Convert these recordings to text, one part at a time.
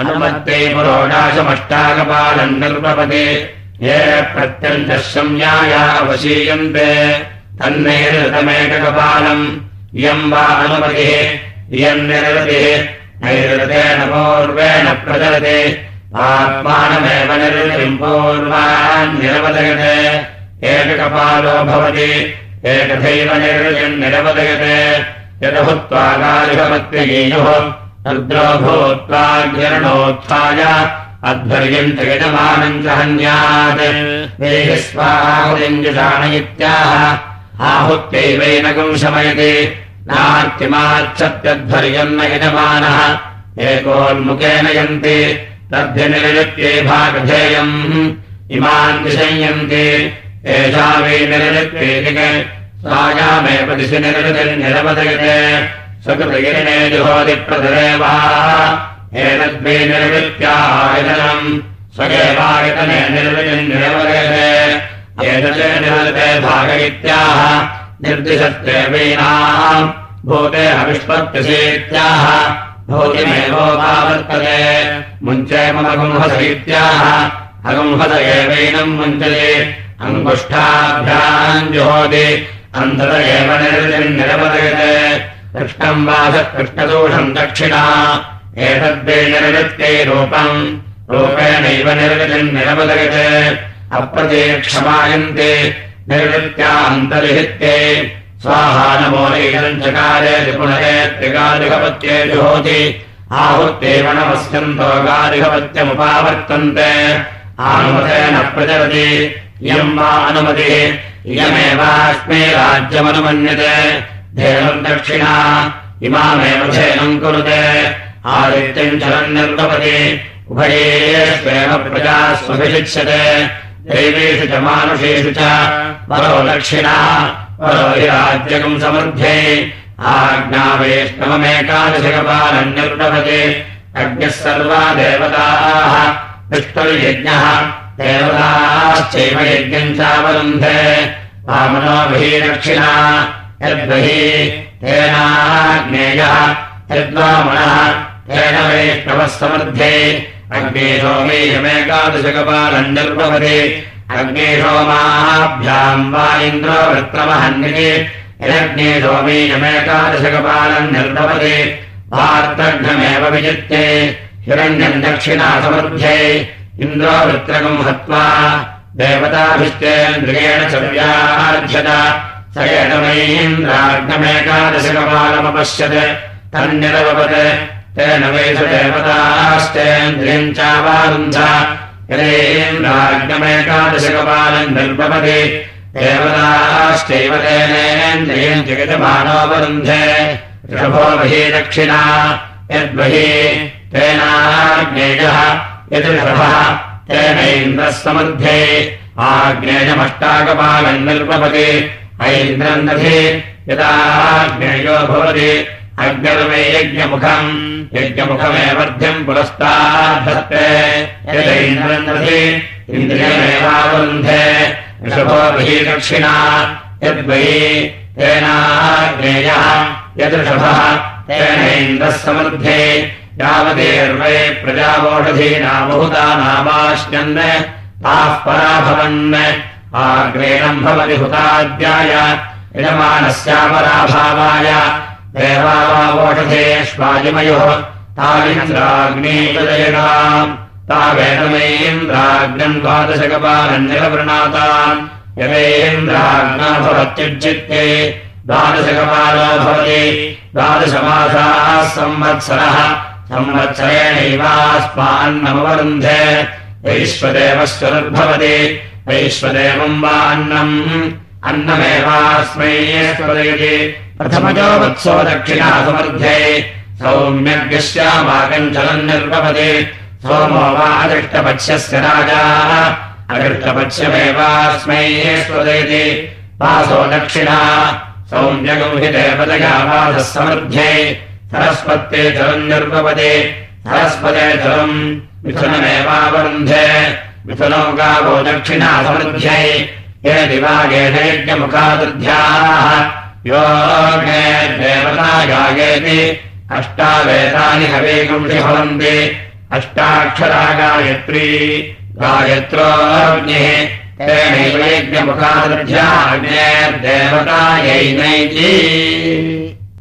अनुमत्ते पुरोडाशमष्टाकपालम् निर्वपते ये प्रत्यन्तः संज्ञाया अवशीयन्ते तन्नैरतमेककपालम् इयम् वा अनुमतिः इयम् निरतिः। नैरतेन पूर्वेण प्रचलति। आत्मानमेव निर्तिम् पूर्वान् निरवदयते। एककपालो भवति। एकथैव निर्तिम् निरवदयते। यदभूत्वा भूत्वाग्रणोत्थाय अध्वर्यम् च यजमानम् च हन्यात् स्वाहुलिञ्जुषाण इत्याह आहुत्यैवैनकम् शमयति। नार्तिमाच्छत्यध्वर्यम् न यजमानः। एकोन्मुखेन यन्ति। तद्ध्यनिरलिप्ये भागधेयम्। इमान् विषयन्ति एषा वै निरलिप्येतिके सायामेव दिशि निरलितिर्निरवदयते सकृतगिरिणे जुहोदिप्रतिरेवा एतद्वै निर्वृत्यायतनम् स्वगेवायतने एतत् निरलते भाग इत्याह निर्दिशत्वेवीनाम् भूते अविष्पत्यसेत्याह भूतिमेवोपावर्तते मुञ्चे मम गुंहस इत्याह। अगुंहस एवैनम् मुञ्चते। अङ्गुष्ठाभ्याम् जुहोति। अन्तत एव निर्वृतिर्निरवदयते कृष्णम् वासकृष्णदोषम् दक्षिणा। एतद्वे निर्वृत्यै रूपम्। रूपेणैव निर्वृतिम् निरवदयते अप्रतीक्षमायन्ते निर्वृत्या अन्तर्हित्ये स्वाहानमोलैनम् चकारे त्रिपुणये त्रिगादिघपत्ये जुहोति आहुत्येव नमस्यन्तो गादिघपत्यमुपावर्तन्ते आनुमतेन प्रचलति। इयम् वा अनुमतिः। इयमेवास्मै राज्यमनुमन्यते धेनुम् दक्षिणा। इमामेव धेनम् कुरुते। आदित्यम् चलम् निर्गपति। उभयेष्वेव प्रजा स्वभिषिच्यते। दैवेषु च मानुषेषु च। परो दक्षिणा। परो हि राज्यकम् समृद्धे। आज्ञावेष्टममेकादशकपालम् निर्गपति। अज्ञः सर्वा देवताः। विष्णुर्यज्ञः। देवताश्चैव यज्ञम् चावरुन्धे। वामनोभिः दक्षिणा यद्वहि तेनाज्ञेयः यद्वामणः तेन वैष्णवः समृद्धे अग्नेशोमेयमेकादशकपालम् निर्भवति। अग्नेशोमाभ्याम् वा इन्द्रो वृत्रमहन्यति यदग्नेशोमेयमेकादशकपालम् निर्भवति। वार्तघ्नमेव विजित्ये हिरण्यम् दक्षिणा समृद्धे इन्द्रो वृत्रकम् हत्वा देवताभिष्टेन्द्रियेण च व्यार्ध्यत स एतमैन्द्राग्नमेकादशकपालमपश्यत् तन्निरवपत्। तेन वैषु देवताश्चेन्द्रियम् चावारुन्ध यदेन्द्राग्नमेकादशकपालम् निर्भवति देवताश्चैव तेनेन्द्रियम् जगजमानोपरुन्धे ऋषभो बहि दक्षिणा। यद्बहि तेनाग्नेयः। यद् ऋषभः तेनैन्द्रः समृद्धे आग्नेयमष्टाकपालम् निर्भवति ऐन्द्रम् दधि यदाग्नेयो भवति। अग्निर्मे यज्ञमुखम् यज्ञमुखमेवर्ध्यम् पुरस्ताद्धत्ते यदैन्द्रम् दधि इन्द्रियमेवावरुन्धे ऋषभो बहि दक्षिणा। यद्वयि तेनाग्नेयः यदृषभः तेनैन्द्रः समृद्धे यावदेर्वै प्रजावोषधीनामुहुता नामाश्यन् ताः पराभवन् आग्रेणम् भवति हुताद्याय यजमानस्यापराभावाय। देवावावोषधेष्वाजिमयोः तामिन्द्राग्नेतदयनाम् तावेदमैन्द्राग्नम् द्वादशकपालम् निरवृणाताम्। यवेन्द्राग्ना भवत्युज्यत्ये द्वादशकपालो भवति। द्वादशमासाः संवत्सरः। संवत्सरेणैवास्मान्नमवरुन्धे वैश्वदेवस्वरुद्भवति वैश्वदेवम् वा अन्नम्। अन्नमेवास्मै स्वदयति प्रथमजो वत्सो दक्षिणा समर्थे सौम्यग्यस्यामाकम् चलन् निर्भवति सोमो वा अदृष्टपक्ष्यस्य राजा। अदृष्टपक्ष्यमेवास्मै स्वदयति वासो दक्षिणा। सौम्यगम् हि देवतया वासः समृद्धे सरस्वत्ये जलम् निर्भवति सरस्वते जलम् मिथुनमेवावरुन्धे मिथुनो गावो दक्षिणा समृद्ध्यै ये दिवागेनैज्ञमुखादुर्ध्याः योगे देवता गायेति अष्टावेदानि हवेगुंसि भवन्ति अष्टाक्षरा गायत्री गायत्रोऽग्निः तेनैव यज्ञमुखादध्याग्नेर्देवतायैनैची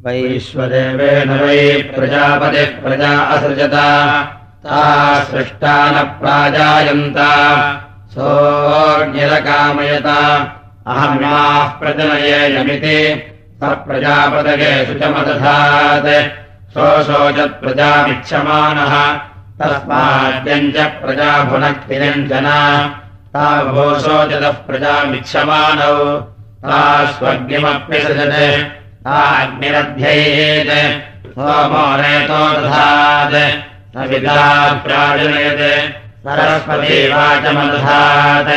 वैश्वदेवेन वै प्रजापतिः प्रजा असृजता सृष्टा न प्राजायन्त। सोऽग्निरकामयता। अहमिमाः प्रजनयेयमिति। स प्रजापतये शुचमदधात्। सोऽशोचत्प्रजामिच्छमानः तस्माद्यम् च प्रजाभुनक्तिरञ्जना तावोशोचतः प्रजामिच्छमानौ। ता स्वग्निमप्यसजते ताग्निरध्ययेत् सोमो दधात् सविता प्राजनयत् सरस्वती वाचमदधात्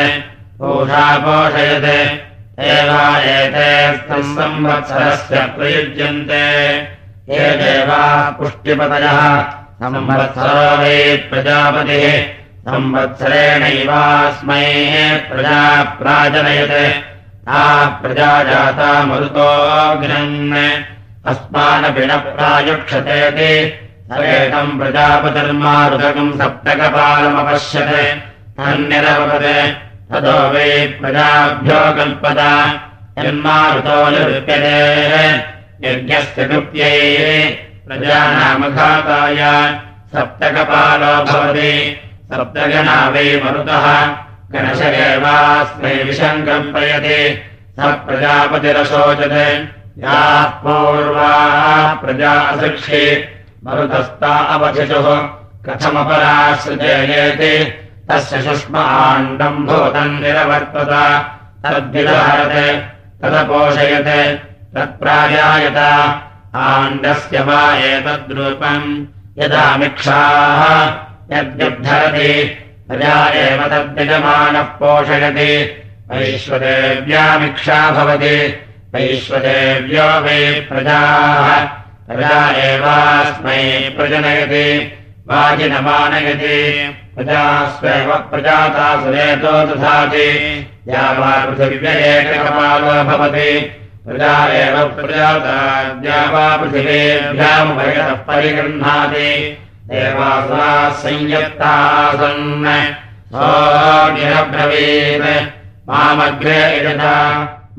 पूषा पोषयत्। एवा एते संवत्सरस्य प्रयुज्यन्ते। ये देवाः पुष्टिपतयः। संवत्सरो वै प्रजापतिः। संवत्सरेणैवास्मै प्रजा प्राजनयत् ता प्रजा जाता मरुतोऽग्नन् अस्मानपि न प्रायुक्षतेति सवेदम् प्रजापतिर्मारुदकम् सप्तकपालमपश्यत्। तन्निरवपत् ततो वै प्रजाभ्यो कल्पता यन्मारुतो निरुप्यते। यज्ञस्य कृत्यै प्रजानामघाताय सप्तकपालो भवति। सप्तगणा वै मरुतः। गणश एवास्मै विषम् कल्पयति। स प्रजापतिरशोचते। याः पूर्वाः प्रजा असृक्षि मरुतस्ता अवशिषुः कथमपराश्रजेयेति तस्य शुष्माण्डम् भूतम् निरवर्तत। तद्विधारते तदपोषयत् तत्प्राजायत आण्डस्य वा एतद्रूपम्। यदा मिक्षाः यद्युद्धरति प्रजा एव तद्यजमानः पोषयति। वैश्वदेव्यामिक्षा भवति। वैश्वदेव्यो वै प्रजाः प्रजा एवास्मै प्रजनयति वाजिनमानयति। प्रजास्वेव प्रजाता सुरेतो दधाति। या वा पृथिव्येकपालो भवति। प्रजा एव प्रजाता या वा पृथिवेभ्यामुभयतः परिगृह्णाति। देवासुराः यजता।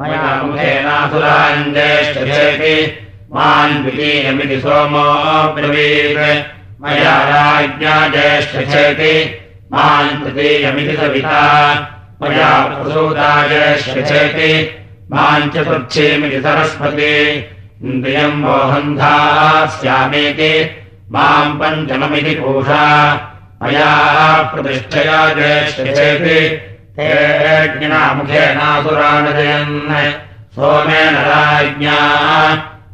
मया मुखेनासुराञ्जेष्ठेति मान् द्वितीयमिति सोमोऽब्रवीत् मया राज्ञा ज्येष्ठेति मान् तृतीयमिति सविता। मया प्रसूता ज्येष्ठेति माम् चतुर्थीमिति सरस्वती। इन्द्रियम् मोहन्धास्यामीति माम् पञ्चममिति पूषा। मया प्रतिष्ठया ज्येष्ठेति ते ज्ञामुखेनासुरानजयन् सोमेन राज्ञा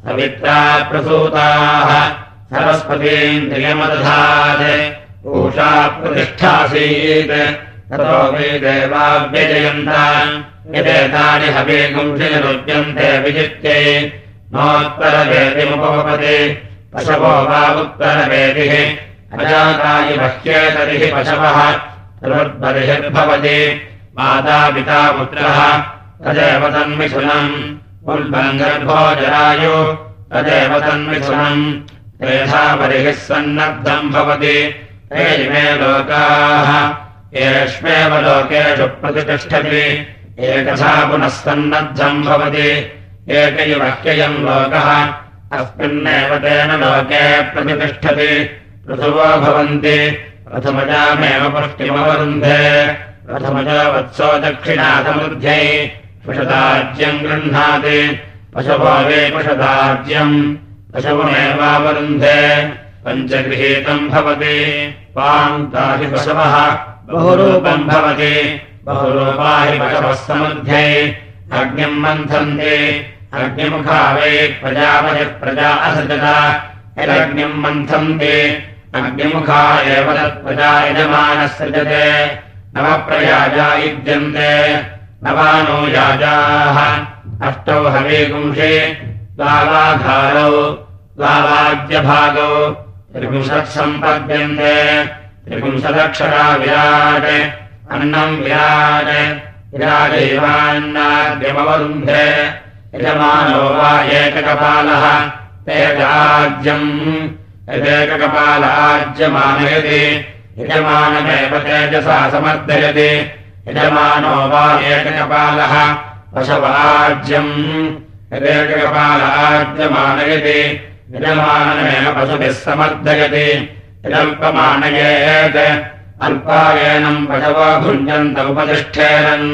प्रसूताः। सरस्वतीन्द्रियमदधात्। पूषा प्रतिष्ठासीत्। ततो वै देवाभ्यजयन्त यदेतानि हवीगुंसिनिरुच्यन्ते विजित्ये। नोत्तरवेदिमुपपति पशवो वा उत्तरवेदिः। बह्येतरिः पशवः। सर्वद्बर्हिर्भवति मातापिता पुत्रः। तदेव तन्मिथुनम् उल्बङ्गर्भो जरायु तदेव तन्मिथुनम् तेषा बर्हिः सन्नद्धम् भवति। ते इमे लोकाः। येष्वेव लोकेषु प्रतिष्ठति एकथा पुनः सन्नद्धम् भवति। एक इव ह्ययम् लोकः। अस्मिन्नेव तेन लोके प्रतिष्ठति पृथुवो भवन्ति। प्रथमजामेव पुष्टिमवरुन्धे। प्रथमजा वत्सो दक्षिणासमृद्ध्यै पुषदाज्यम् गृह्णाति। पशवो वे पुषदाज्यम् पशवमेवावरुन्धे पञ्चगृहीतम् भवति। पान्ताहि पशवः। बहुरूपम् भवति। बहुरूपा हि पशवः समृद्ध्यै अग्निम् मन्थन्ति। अग्निमुखा वै प्रजापतिः प्रजा असृजता। यदग्निम् मन्थन्ति। अग्निमुखा एव तत्प्रजा यजमानः सृजते। नवप्रयाजा युज्यन्ते नवानो याजाः। अष्टौ हवीगुंषे द्वावाघारौ द्वावाद्यभागौ। त्रिपुंशत् सम्पद्यन्ते त्रिपुंशदक्षरा विराट्। अन्नम् विराट् विराजैवान्नाद्यमवरुन्धे। यजमानो वा एककपालः। ते राज्यम् यदेककपालाज्यमानयति। यजमानमेव तेजसा समर्थयति यजमानो वा एककपालः पशवाज्यम् यदेककपालाज्यमानयति यजमानमेव पशुभिः समर्थयति। यदल्पमानयेत् अल्पायेनम् पशवो भुञ्जन्त उपतिष्ठेरन्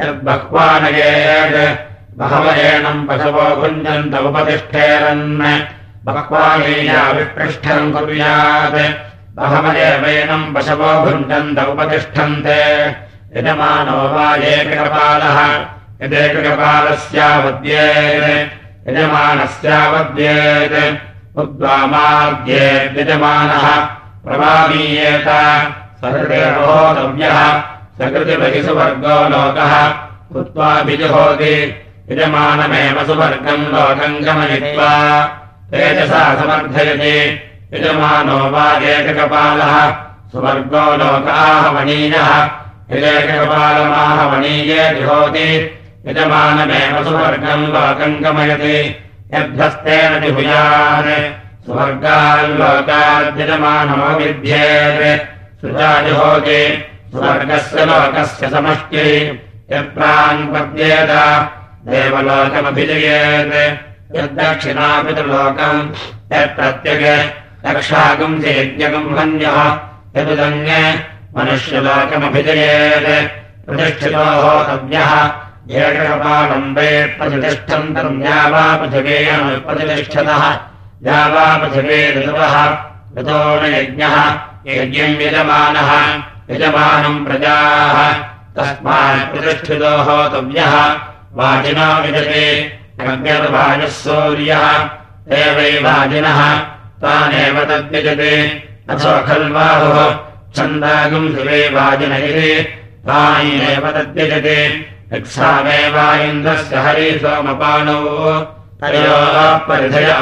यद्बह्वानयेत् बहवयेनम् पशवो भुञ्जन्त उपतिष्ठेरन् बह्वायेया विपृष्ठम् कुर्यात् बहवयेवैनम् पशवो भुञ्जन्त उपतिष्ठन्ते यजमानो वा एककपालः। यदेककपालस्यावद्येत्। यजमानस्यावद्येत्। उद्वामाद्येद्यजमानः। प्रवामीयेत। सकृतिर्होतव्यः सकृतिपति सुवर्गो लोकः कृत्वाभिजुहोति यजमानमेव सुवर्गम् लोकम् गमयित्वा। तेजसा समर्थयति। यजमानो वा एककपालः। सुवर्गो लोकाहवणीयः यदेककपालमाहवणीये जुहोति यजमानमेव सुवर्गम् लोकम् गमयति। यद्भस्तेन जिभुयान् स्वर्गाल्लोकाद्यजमानो विध्येत् सुजाजुहोति स्वर्गस्य लोकस्य समष्ट्यै यत्रान्पद्येत देवलोकमभिजयेत्। यद्दक्षिणापितृलोकम् यत्प्रत्यग रक्षागम् चेद्यगम् हन्यः यदुदन्य मनुष्यलोकमभिजयेत्। प्रतिष्ठितो एककपालम्बे प्रतिष्ठन्तम् या वा पृथिवे ऋतवः। ऋतो न यज्ञः। यज्ञम् यजमानः। यजमानम् प्रजाः। तस्मात् प्रतिष्ठितो होतव्यः वाजिनो विजते अग्निर्वाजः सूर्यः। एवै वाजिनः। तानेव तद्यजते अथो खल्वाहुः छन्दागम् शिवे वाजिन इति तानेव तद्यजते। यत्सामेवा इन्द्रस्य हरि सोमपानौ तयोः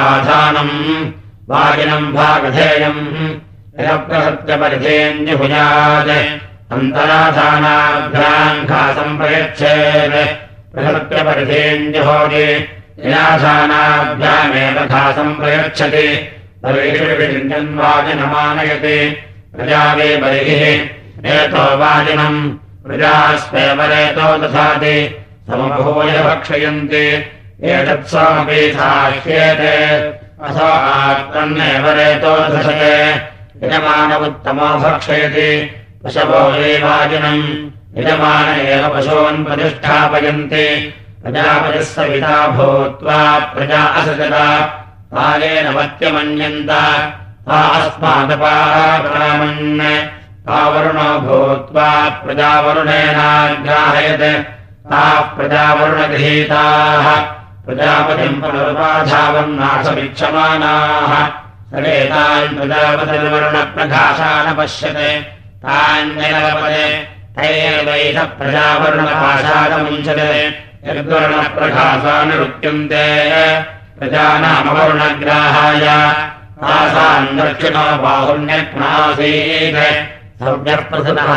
आधानम्। वाजिनम् भागधेयम् यप्रहत्यपरिधेऽन्यभुजात् अन्तराधानाभ्याम् घासम् प्रयच्छेत्। प्रहत्यपरिधेऽन्यहोति निराधानाभ्यामेव घासम् प्रयच्छति। वाजिनमानयति प्रजावे बर्हिः एतो वाजिनम्। प्रजास्वेवरेतो दधाति। समभूय भक्षयन्ति। एतत्समपि अथो आत्मन्नेव रेतो दशते यजमानमुत्तमो भक्षयति। पशवो वाजिनम्। यजमान एव पशून् प्रतिष्ठापयन्ति। प्रजापतिः सविता भूत्वा प्रजा असजता। कालेन मत्यमन्यन्त ता अस्मादपामन् तावरुणो भूत्वा प्रजावरुणेनाग्राहयत् ताः प्रजावरुणगृहीताः। प्रजापतिम् पुनरुपाधावन्नाशमिक्षमाणाः सरेतान् प्रजापतिर्वरुणप्रघासा न पश्यते प्रजावरुणपाशादमुञ्चते। यद्वर्णप्रघासा निरुच्यन्ते प्रजानामवरुणग्राहाय तासाम् दक्षिणो बाहुण्यक्नासीत् सव्यः प्रसुतः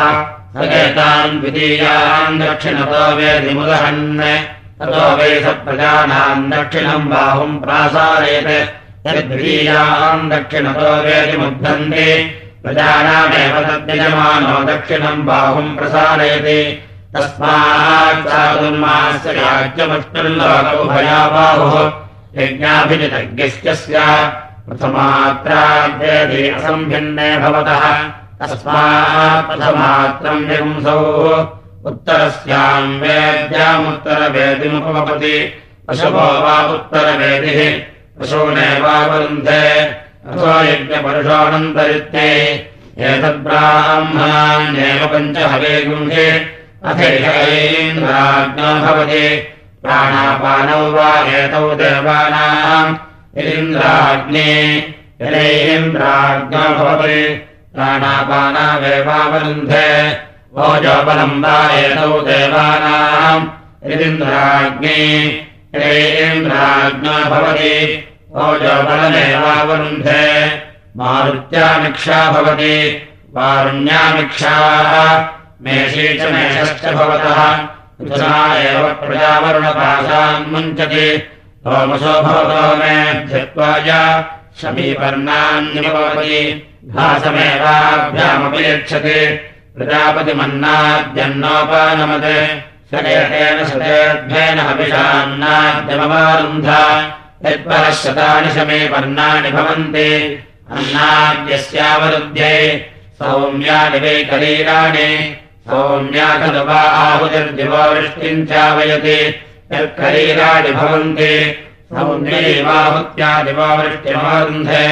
सकेतान् द्वितीयान् ततो वै स प्रजानाम् दक्षिणम् बाहुम् प्रासारयत्। यद्वितीयाम् दक्षिणतो वेदिमुद्धन्ति प्रजानामेव तद्यजमानो दक्षिणम् बाहुम् प्रसारयति। तस्मात् राज्यमुष्टिर्लोकौ भयाबाहुः यज्ञाभिजितज्ञस्य प्रथमात्राद्येति असम्भिन्ने भवतः। तस्मात् प्रथमात्रम् विपुंसौ। उत्तरस्याम् वेद्यामुत्तरवेदिमुपपति पशवो वा उत्तरवेदिः। यज्ञपरुषोऽनन्तरित्ये। एतद्ब्राह्मणान्येव पञ्च हवे गुंहे अथेन्द्राज्ञो भवति। प्राणापानौ वा एतौ देवानाम् प्राणापानावेवावरुन्धे ओजोबलम् वा एतौ देवानाम् यदिन्द्राग्ने यदेन्द्राज्ञो भवति ओजोबलमेवावरुन्धे मारुत्यामिक्षा भवति वारुण्यामिक्षाः मेषी च मेषश्च भवतः एव प्रजावरुणपाशान् मुञ्चति यच्छति प्रजापतिमन्नाद्यन्नोपानमत् हविषान्नाद्यमवारुन्धा यत्परः शतानि शमीपर्णानि भवन्ति अन्नाद्यस्यावरुध्ये सौम्यानि वै कलीराणि सौम्या खलु वा आहुतिर्दिवो वृष्टिम् चावयति यत्कलीराणि भवन्ति सौम्यैवाहुत्या दिवो वृष्टिमवरुन्धे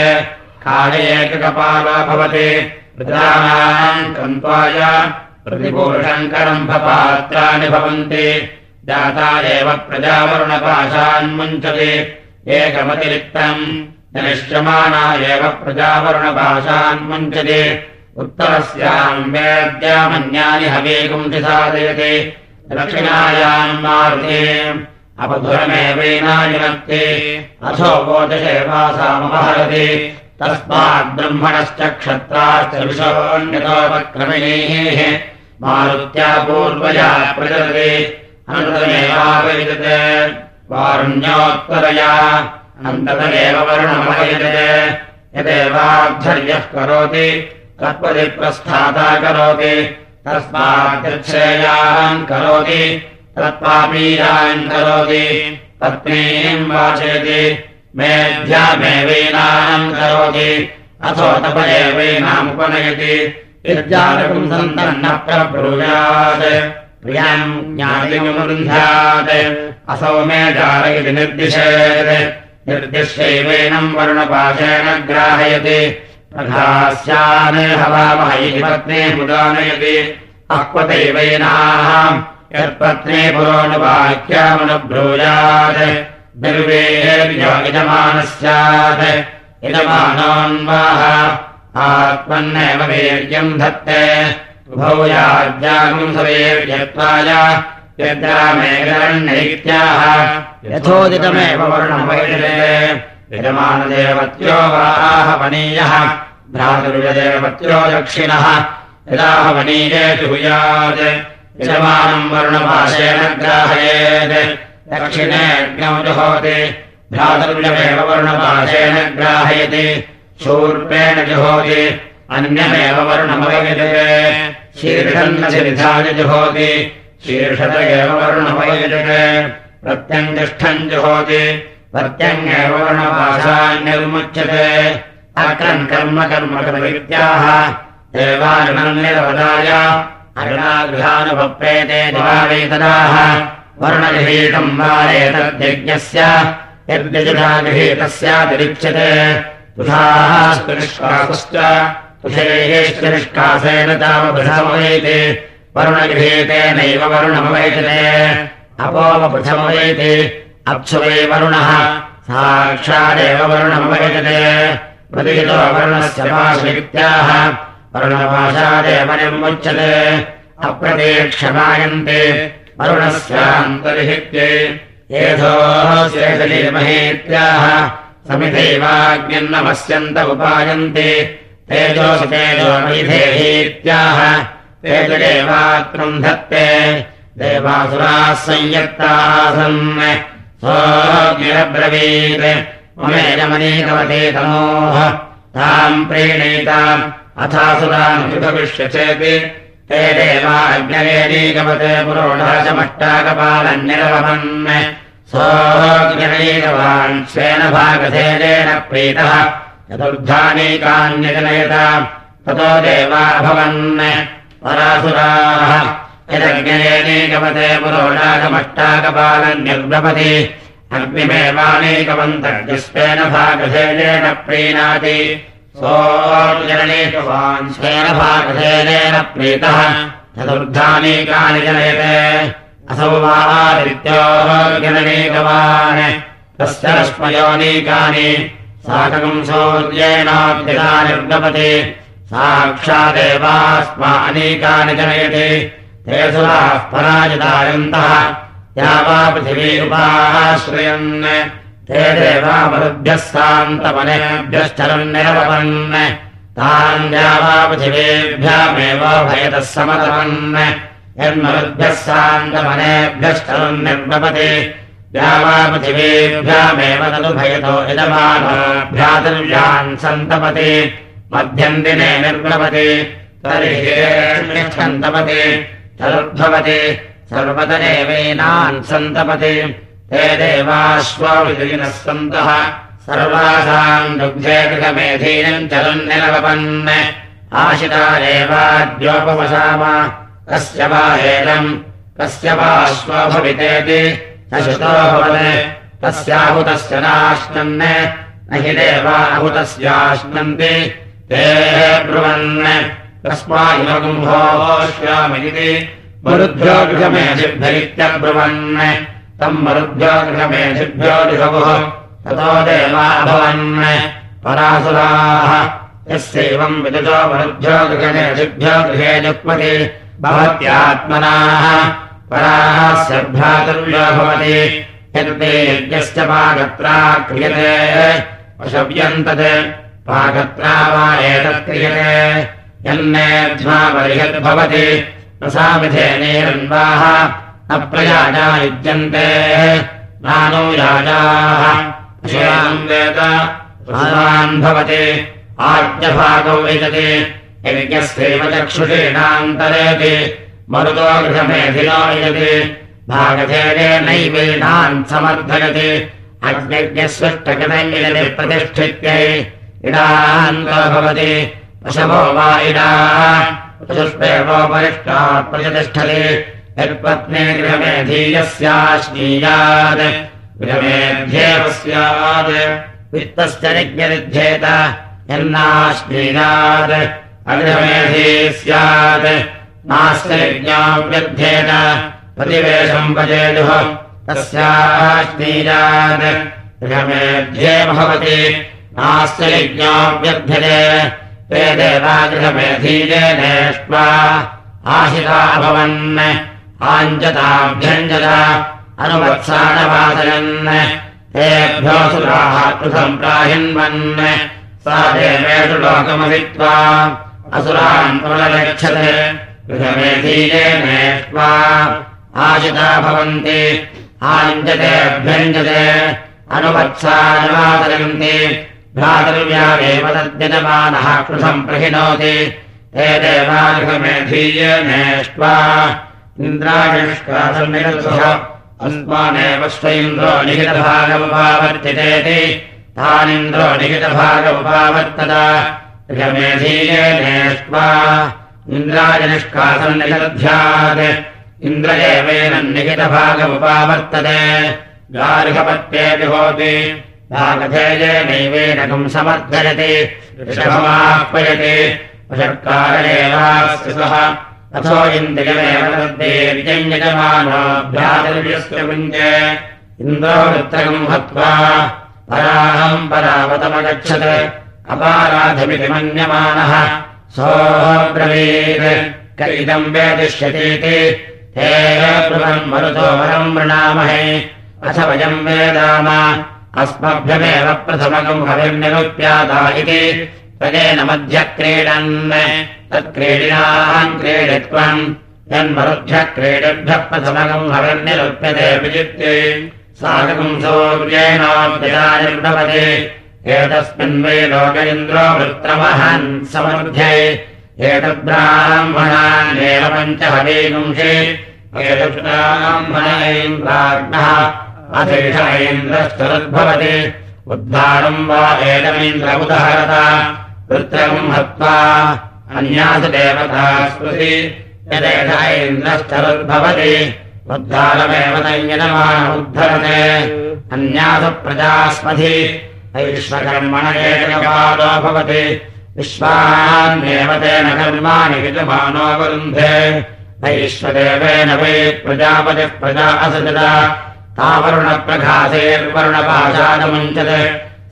काले एककपालो भवति। कम्पाय प्रतिपूषङ्करम्भपात्राणि भवन्ति। जाता एव प्रजावरुणपाशान्मुञ्चति एकमतिरिक्तम् निश्चमाना एव प्रजावरुणपाशान्मुञ्चति उत्तरस्याम् वेद्यामन्यानि हवीकुंसि साधयति दक्षिणायाम् मारुते। अपधुरमेवैनायनक्ति अथो गोदशेवासामपहरति तस्माद्ब्रह्मणश्च क्षत्राश्च विशोऽन्यतोपक्रमिणीः। मारुत्या पूर्वया प्रचलति। अनन्तमेवापयुजते वारुण्योत्तरया। अन्ततमेव वर्णमपयुजते यदेवाद्धर्यः करोति। तत्पदि प्रस्थाता करोति तस्माद्यच्छेयान् करोति तत्पापीयान् करोति पत्नीम् वाचयति मेध्यामेवैनाम् करोति अथो तप एवैनामुपनयति यज्जालकम् सन्तन्न प्रब्रूयात् प्रियाम् ज्ञातिमुरुन्ध्यात् असौ मे जालयति निर्दिशेत् निर्दिश्यैवैनम् वर्णपाशेन ग्राहयति प्रधास्यान् हवामहैः पत्नी मुदानयति। अक्वतैवैनाः यत्पत्नी पुरोणवाक्यामनुब्रूयात् निर्वेर्यजमानः स्यात् यजमानोन्वाह आत्मन्नेव वीर्यम् यद्रामेकरण्यैत्याह यथोदितमेव वर्णमैले यजमानदेवत्यो वाहवनीयः भ्रातृजदेवत्यो दक्षिणः। यदाहवनीयेषु भूयात् यजमानम् वर्णपाशेन ग्राहयेत्। दक्षिणेऽग्नौ जुहोति भ्रातृव्यमेव वर्णपाशेन ग्राहयति। शूर्पेण जुहोति अन्यमेव वर्णमवयजते। शीर्षन्नशिरिधाय जुहोति शीर्षत एव वर्णमवयजते। प्रत्यङ्गिष्ठम् जुहोति प्रत्यङ्गेव वर्णपाशान्यविमुच्यते अक्रम् कर्म देवारुणनिरवदाय अरुणागृहानुभप्रेते दिवावेतदाः वर्णगृहीतम् वा एतद्यज्ञस्य यद्यजुषागृहीतस्यातिरिच्यते तुषाः स्पृष्कासश्च तुषेश्चनिष्कासेन तावपृथमवैति। वरुणगृहीतेनैव वरुणमवैतते। अपोमपृथमवैति अप्सु वै वरुणः। साक्षादेव वरुणमवैतते प्रतितो वर्णस्य पाशवित्याः वरुणपाशादेव निर्मुच्यते अप्रतीक्षमायन्ते। वरुणस्यान्तर्हित्ये। येधोः समिधैवाग्निर्नमस्यन्त उपायन्ति। तेजोसि तेजोमिधेहीत्याह तेजदेवात्रम् धत्ते देवासुराः संयत्तासन् सोऽग्निरब्रवीत्। ममेजमनीकवते तमोः। ताम् प्रीणीताम्। अथासुरान् भविष्यचेति ते देवाग्नयेनीकवते पुरोढाचमट्टाकपालन्निरवमन् सोऽग्निरैकवान् स्वेन भागधेजेन प्रीतः। चतुर्धानीकान्यजनयत ततो देवाभवन् परासुराः यदग्नयेनीकवते पुरोडाकमट्टाकपालन्यर्ब्रपति अग्निमेवानेकवन्तर्जस्वेन भागधेजेन प्रीणाति। स्वेन भागधेनेन प्रीतः। चतुर्धानीकानि जनयते। असौ जननेकवान्। तस्य रश्मयोनीकानि। साकम् सौर्येणाभ्यतानिर्गपति साक्षादेवास्मा अनेकानि जनयति ते सुराः पराजितायन्तः। या वा पृथिवी उपाश्रयन् ते देवामरुभ्यः सान्तमनेभ्यश्चरन्निरवपन् तान् या वा पृथिवीभ्यामेव भयतः समतमन् यन्मरुभ्यः सान्तमनेभ्यश्चरन्निर्वपति पृथिवीभ्यामेव तदु भयतो यजमानोभ्यातर्व्यान् सन्तपति। मध्यम् दिने निर्गमति तर्हि सन्तपति तरुद्भवति सर्वतदेवेनान् सन्तपति ते देवाश्वविलीनः सन्तः। सर्वासाम् दुग्धे गृहमेधीनम् चलन्निरवपन् आशिता एवाद्योपवशाम कस्य वा एलम् कस्य वाश्वो भवितेति श्रुतो भवत् तस्याहुतस्य नाश्नन्। न हि देवाहुतस्याश्नन्ति। ते ब्रुवन् कस्मायुगुम्भोश्यामिति मरुद्भ्यो गृहमेधिभ्यरित्यब्रुवन् तम् मरुद्भ्यो गृहमेधिभ्यो दिशवुः ततो देवाभवन् परासुराः यस्यैवम् विदुतो मरुद्भ्यो गृहमेधिभ्यो गृहे जुक्मति भवत्यात्मनाः। परास्य भ्रातव्यो भवति। यत्ते यज्ञस्य पाकत्रा क्रियते। पशव्यम् तत् पाकत्रा वा एतत् क्रियते। यन्नेध्वा परिहद्भवति प्रसामिधेनेरन्वाः न प्रयाजा युज्यन्ते नानुयाजाः वेद। प्रसान् भवति। आज्ञभागौ विजति यज्ञस्यैव चक्षुषीणान्तरेति मरुतो गृहमेधिनो यजति भागधेयेनैवेनान् समर्थयति। अग्निज्ञस्वष्टगतैलति प्रतिष्ठित्यै। इडान्तो भवति पशवो वा इडाः चतुष्पेवोपरिष्टा प्रतिष्ठति। यत्पत्नी गृहमेधीयस्याश्नीयात्। गृहमेध्येव स्यात् वित्तश्च निज्ञनिध्येत यन्नाश्नीयात्। अगृहमेधी स्यात् नास्त्यज्ञाव्यर्थेन प्रतिवेशम् वजेजुः तस्याश्नीयात्। गृहमेध्ये भवति। नास्त्यज्ञाव्यर्थ्यते ते देवागृहमेधीजेनेष्ट्वा आशिता भवन् आञ्जताभ्यञ्जत अनुवत्सानवादयन् तेभ्यो सुराः कृतम् प्राहिन्वन् सा देवेषु लोकमवित्वा असुरान् गृहमेधीजेनेष्ट्वा आशिता भवन्ति आञ्जतेऽभ्यञ्जते अनुवत्सानवादयन्ति भ्रातृव्यादेव तद्यजमानः कृतम् प्रहिणोति। ते देवागृहमेधीयनेष्ट्वा इन्द्रायष्कासन्निगतः अस्मानेव स्वैन्द्रो निहितभागमुपावर्तितेति। तानिन्द्रो निहितभागमुपावर्तत। गृहमेधीयनेष्ट्वा इन्द्रायनिष्कासन्निगध्यात् इन्द्र एवेन निहितभागमुपावर्तते। गार्हपत्येति भवति भागधेयेनैवेनकम् समर्जयति ऋषभमाह्वयति। वषत्कारेवास्य सः अथो इन्द्रियमेव तद्देव्यञ्जमानोऽभ्यादिर्यस्य कुञ्जे इन्द्रो वृत्तकम् हत्वा पराहम् परावतमगच्छत्। अपाराधमिति मन्यमानः। सोऽब्रवीत् क इदम् वेदिष्यतीति। हे ब्रुवन् मरुतो वरम् वृणामहे। अथ वयम् वेदाम अस्मभ्यमेव प्रथमकम् हविर्निरुप्याता इति तदेन मध्यक्रीडन् तत्क्रीडिनाम् क्रीडित्वम् यन्मरुभ्यः क्रीडिभ्यः प्रथमकम् हविर्निरुप्यते विजित्ये साकम् सौर्येणोऽभ्यदायर्भवति एतस्मिन् वै लोक इन्द्रो वृत्रमहन् समृध्ये एतद्ब्राह्मणान्येव पञ्च हवीगुंषि ऐन्द्रश्चरुद्भवति उद्धारम् वा एतमीन्द्र उदहरत वृत्रम् हत्वा अन्यासु देवता स्मृति। यदेष ऐन्द्रश्चरुद्भवति उद्धारमेव तञ्जनमान उद्धरते अन्यासु प्रजास्मधि। ऐश्वकर्मण एकपादो भवति। विश्वान्येव तेन कर्माणि यजमानोऽवरुन्धे वैश्वदेवेन वै प्रजापतिः प्रजा असजत तावरुणप्रघासेर्वरुणपाशादमुञ्चत्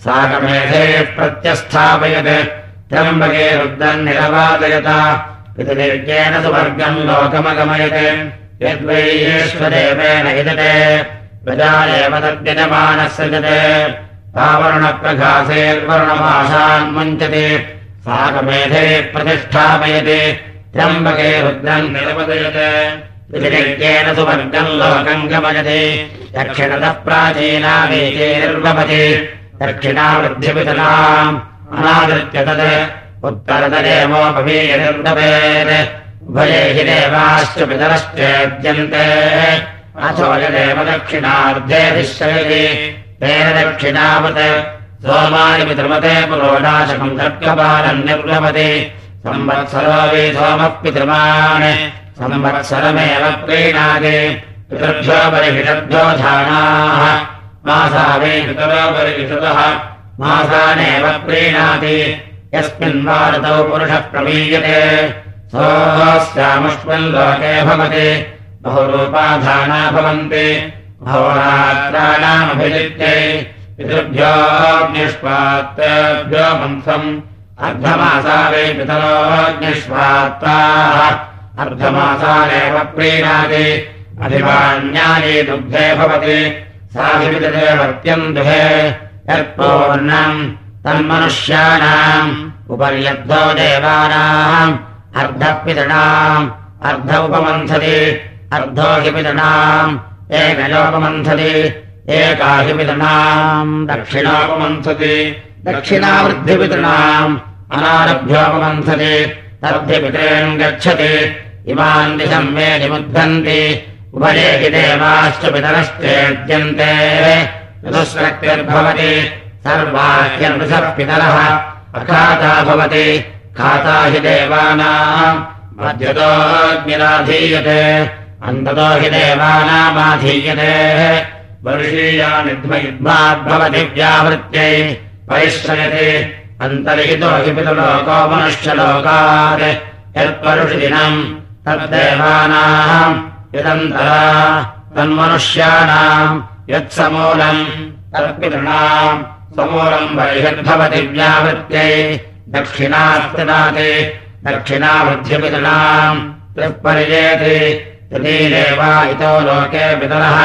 साकमेधे प्रत्यस्थापयत्। त्र्यम्बके रुद्रम् निरवादयत पितुनिर्गेण सुवर्गम् लोकमगमयत्। यद्वैश्वदेवेन यजते प्रजा एव तद्यजमानः सजते तावरुणप्रघासेर्वरुणपाशान्मुञ्चति साकमेधे प्रतिष्ठापयति। त्र्यम्बके रुद्रम् निरवदयत् त्रिजज्ञेन सुवर्गम् लोकम् गमयति दक्षिणतः प्राचीना वीते निर्वपति दक्षिणावृद्धिपितनाम् अनादृत्य तत् उत्तरतरेमोपवीयनिर्दवेत् उभये हि देवाश्च पितरश्चेद्यन्ते। अथो यदेव दक्षिणार्धे विश्रयति तेन दक्षिणावत्। सोमानि पितृमते पुरोडाशकम् सर्गपालम् निर्वपति संवत्सरो सोमः पितृमान् संवत्सरमेव प्रीणाति पितृभ्यो परिहिषद्भ्यो धानाः मासा वै पितरो परिहिषतः मासानेव प्रीणाति, यस्मिन् वारतौ पुरुषः प्रमीयते। सोऽस्यामस्मिन् लोके भवति बहुरूपाधाना भवन्ति। भवरात्राणामभिजित्यै पितृभ्योऽग्निष्पात्रेभ्यो मन्थम्। अर्धमासा वै पितरोऽग्निष्पात्ताः अर्धमासानेव प्रीणाति। अधिवाण्यानि दुग्धे भवति। साधिपितरे वर्त्यम् दुहे यत्पूर्णम् तन्मनुष्याणाम् उपर्यद्धो देवानाम् अर्धपितृणाम् अर्ध उपमन्थति अर्धो हि पितृणाम् एकयोपमन्थति एका हि पितृणाम् दक्षिणोपमन्थति। दक्षिणावृद्धिपितृणाम् अनारभ्योपमन्थति तद्धिपितॄन् गच्छति। इमान् दिशम् मे निमुद्धन्ति उपरे हि देवाश्च पितरश्चेद्यन्ते ऋतुस्रक्तिर्भवति सर्वाह्यनृषः पितरः अखाता भवति। खाता हि देवानाम्। मध्यतोऽग्निराधीयते अन्ततो हि देवानामाधीयते। वर्षीयानिध्मयुग्माद्भवति व्यावृत्यै। परिश्रयति अन्तर्हितो हि पितुलोको मनुष्यलोकात् यत्परुषिदिनम् तद्देवानाम् यदन्तरा तन्मनुष्याणाम् यत्समूलम् तत्पितॄणाम् समूलम् बहिर्भवति व्यावृत्यै दक्षिणास्तिनाति दक्षिणावृद्ध्यपितॄणाम् त्रिः परिजेति तृतीदेवा इतो लोके पितरः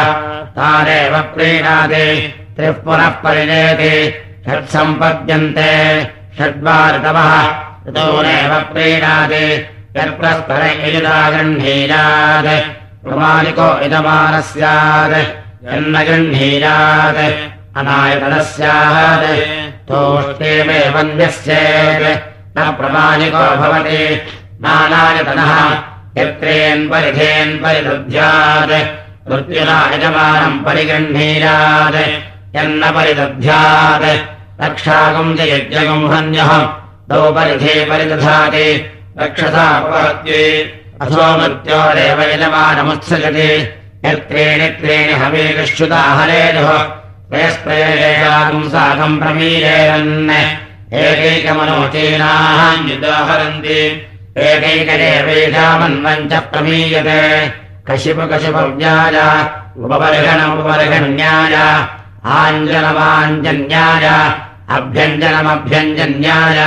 तानेव प्रीणाति त्रिः पुनः परिजेति षट्सम्पद्यन्ते षड्वा ऋतवः यत्प्रस्तर यजुदा गृह्णीयात् प्रमाणिको यजमानः स्यात् यन्न गृह्णीयात् अनायतनः स्यात् तोष्टेमे वन्द्यस्येत् न प्रमाणिको भवति नानायतनः परिदध्यात् मृत्युना यजमानम् परिगृह्णीयात् यन्न परिदध्यात् रक्षाकम् च यज्ञकम् हन्यः। तौ परिधे परिदधाति। रक्षसा अपहत्ये। अथो मृत्योरेव यजमानमुत्सजति। यत्रेणि त्रीणि हवेकश्च्युताहरेजुः प्रयस्प्रयेयाकम् साकम् प्रमीरेरन्। एकैकमनोचीनाः युदाहरन्ति। एकैकदेवेषामन्वम् च प्रमीयते कशिपकशिपव्याय उपपरिगणमुपरिगण्याय आञ्जनमाञ्जन्याय अभ्यञ्जनमभ्यञ्जन्याय।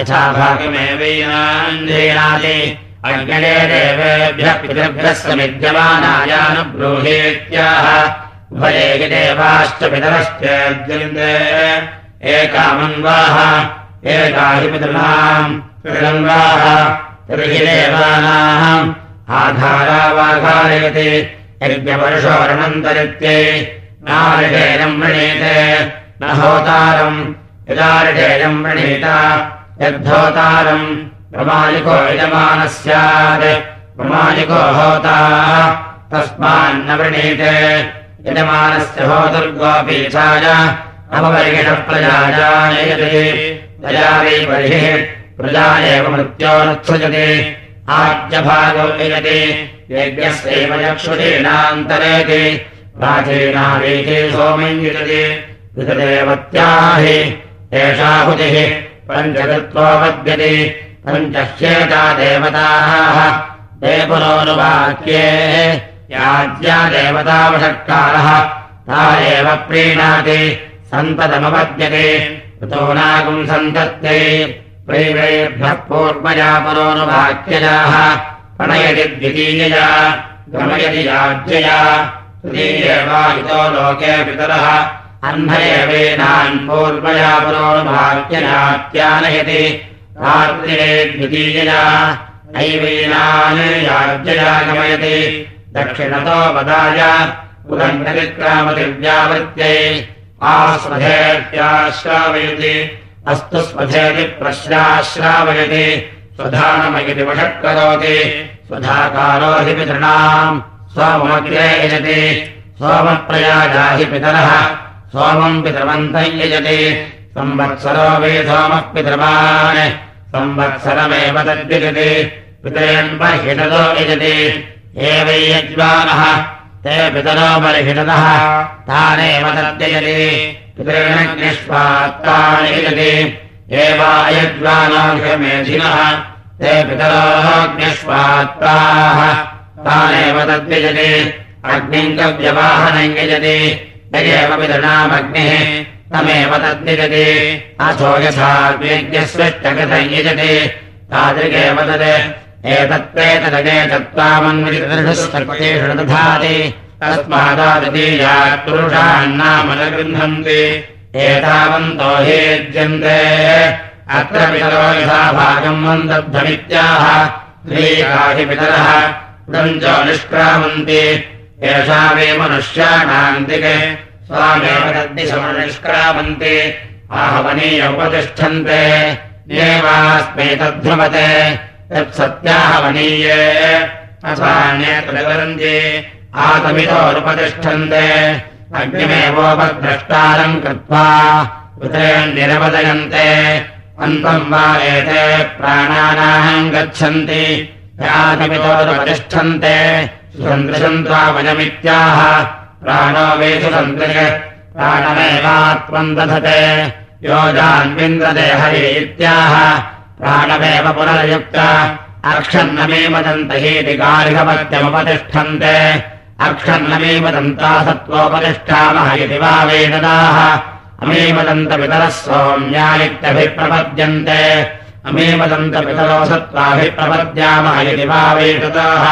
यथा भागमेवैनाञ्जनाति अग्नये देवेभ्यः पितृभ्यः समिद्यमानायानुब्रूहीत्याह उभये हि देवाश्च पितरश्चेद्यन्ते। एकामन्वाः एका हि पितॄणाम् त्रिरङ्गाः तर्हि देवानाम्। आधारावाघारयति यज्ञवर्षोरणन्तरित्यै नारिषेयम् वृणीते। न होतारम् यदारिषेयम् वृणीत। यद्धोतारम् प्रमालिको यजमानः स्यात् प्रमालिको होता तस्मान्न वृणीते। यजमानस्य प्रजाजायते तया वै बर्हिः प्रजा एव मृत्योनुत्सृजति आज्यभागो यजति यज्ञस्यैव चक्षुषीणान्तरेति प्राचीनावीति सोमम् युजति वितदेवत्याहि एषा हुतिः पञ्चतत्त्वोपद्यति पञ्चह्येता देवताः देवनोनुवाक्ये याज्या देवतावषत्कारः ता एव प्रीणाति सन्ततमपद्यते ऋतूनागुम् सन्तत्यै प्रैवेभ्यः पूर्वया परोनुवाक्यजाः प्रणयति द्वितीयया गमयति याज्यया लोके पितरः। द्वितीयया ऐवीनान् याज्यया गमयति। दक्षिणतो वदाय उदन्तरिक्रामतिव्यावृत्यै आस्वधेत्याश्रावयति। अस्तु स्वधेति प्रश्राश्रावयति। स्वधानमयति वषट्करोति। स्वधाकारो सोमग्रे यजति सोमप्रयाजा हि पितरः। सोमम् पितृवन्तम् यजति। संवत्सरो वै सोमः पितृवान् संवत्सरमेव तद्विजति पितरेन्बर्हिषदो यजति। वै यज्वानः। ते पितरो बर्हिषदः तानेव तद्यजति। पितरेणग्निष्वात्तानि यजति। एवायज्वानाघमेधिनः ते पितरोऽग्निष्वात्ताः तानेव तद्विजति। अग्निम् कव्यवाहनम् यजति। यगेव पितृणामग्निः तमेव तद्विजति। अथो यज्ञस्वच्छकथम् यजति। तादृगेव तत् एतत्प्रेतदगे चत्वामन्वितिदृढस्पर्पेषु दधाति। तस्मादादतीयात् पुरुषान्नाम न गृह्णन्ति एतावन्तो हेज्यन्ते अत्र पितरो यथा भागम् श्रीकाहि पितरः निष्क्रामन्ति। एषा वे मनुष्याणान्तिके स्वामेव तद्दिशमनिष्क्रामन्ति आहवनीय उपतिष्ठन्ते। येवास्मै तद्ध्रुवते तत्सत्याहवनीये असान्यत्रवरन्ति आतमितोरुपतिष्ठन्ते। अग्निमेवोपद्रष्टारम् कृत्वा पितरेन्निरवदयन्ते अन्तम् वा एते प्राणानाहम् गच्छन्ति यातमितोरुपतिष्ठन्ते सुसन्दृशन्त्वावयमित्याह प्राणो वेषु सन्दृश प्राणमेवात्मम् दधते। योजान्विन्दते हरि इत्याह। प्राणमेव पुनर्युक्त। अक्षन्नमे वदन्त हीति गार्हपत्यमुपतिष्ठन्ते। अक्षन्नमेवदन्ता सत्त्वोपतिष्ठामः इति वा इति वा वेदताः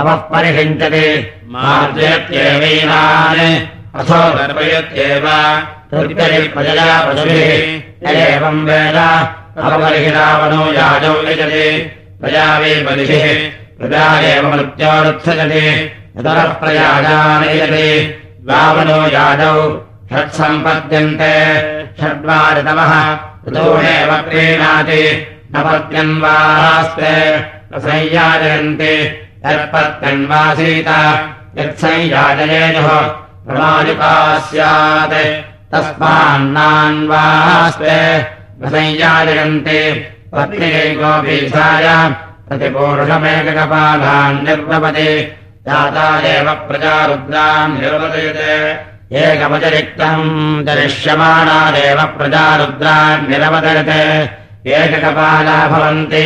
अवः परिषिञ्चति मार्जयत्येवैनान्। अथो गर्वयत्येव प्रजया पशुभिः एवम् वेद। अपरिहिरावणो याजौ यजति। प्रजा वे बलिभिः। प्रजा एव मृत्योरुत्सजति यतरः प्रयाजानयति वावनो याजौ। षट्सम्पद्यन्ते। षड्वारितमः क्रीणाति न यत्पत्यन्वासीत यत्संयाजयेयुः प्रमायुका स्यात् तस्मान्नान्वास्ते संयाजयन्ति पत्नीकोऽपीसाय प्रतिपूरुषमेककपालान् निर्वपति दाता एव प्रजारुद्राम् निर्वदयते एकमतिरिक्तम् दरिष्यमाणादेव प्रजारुद्रान् निरवदयते एककपाला भवन्ति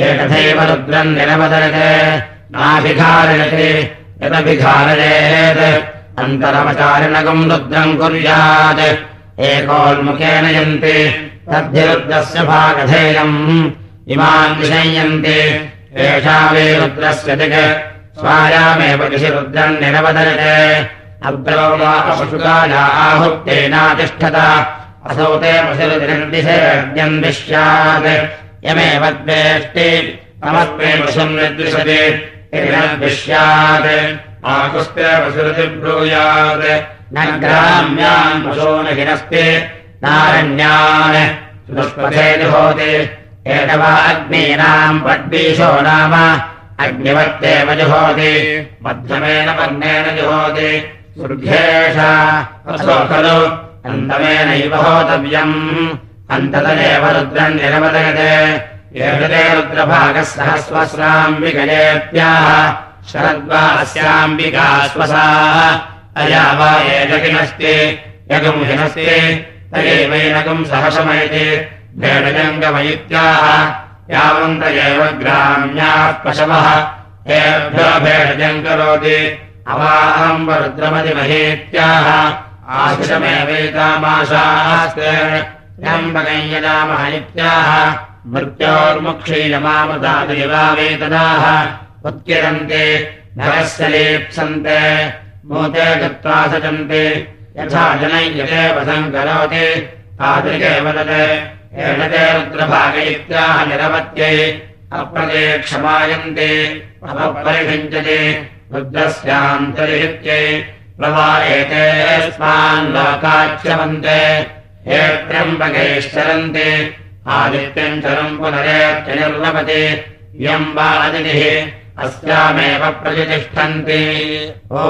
एकथैव रुद्रम् निरवदयते नाभिघारयति यदभिघारयेत् अन्तरवचारिणकम् रुद्रम् कुर्यात्। एकोन्मुखेन यन्ति तद्धिरुद्रस्य भागधेयम्। इमान् विषयन्ति एषा वे रुद्रस्य दिक्। स्वायामेव दिशि रुद्रम् निरवदयते अग्रो वा अपशुकाया आहुक्तेनातिष्ठत असौ ते पशुरुदिर्दिशेऽद्यम् स्यात् यमेव द्वेष्टि। नमस्मे पशुम् स्यात् आकुस्ते पशुरुति ब्रूयात् न ग्राम्यान् पशो न हिनस्ति नारण्यान् दुष्पथे जुहोति। एक वा अग्नीनाम् पड्बीशो नाम। अग्निवत्येव जुहोति। मध्यमेन वर्णेन जुहोति असो खलु। अन्तमेनैव होतव्यम्। अन्ततदेव रुद्रम् निरवदयते। एषते रुद्रभागः सहस्वस्राम्बिकयेत्याह शरद्वा अस्याम्बिका स्वसाः अया वा एजकिनस्ति यगुम् हिनस्ति तयैवैनकम् सहशमयति। भेडजङ्गमयित्याह यावन्त एव ग्राम्याः पशवः। एभ्यो भेडजम् करोति अवाहम्बरुद्रमतिमहेत्याह आशिषमेवैतामाशास्ते यम्बकम् यजामः इत्याह मृत्योर्मुक्षीयमामृतादेवावेतदाः उत्किरन्ति नरस्य लेप्सन्ते मूते गत्वा सजन्ति यथा जनय्यदेव सङ्करोति तादृगेव तत् एषते रुद्रभाग इत्याह निरवत्यै अप्रदेक्षमायन्ते अपरिषिञ्चते रुद्रस्यान्तरिहित्यै प्रवा एतेऽस्मान् लोकाच्यवन्ते हे त्र्यम्बकैश्चरन्ति आदित्यम् चरम् पुनरेत्यनिर्लपति इयम् वा अतिथिः अस्यामेव प्रतितिष्ठन्ति ओ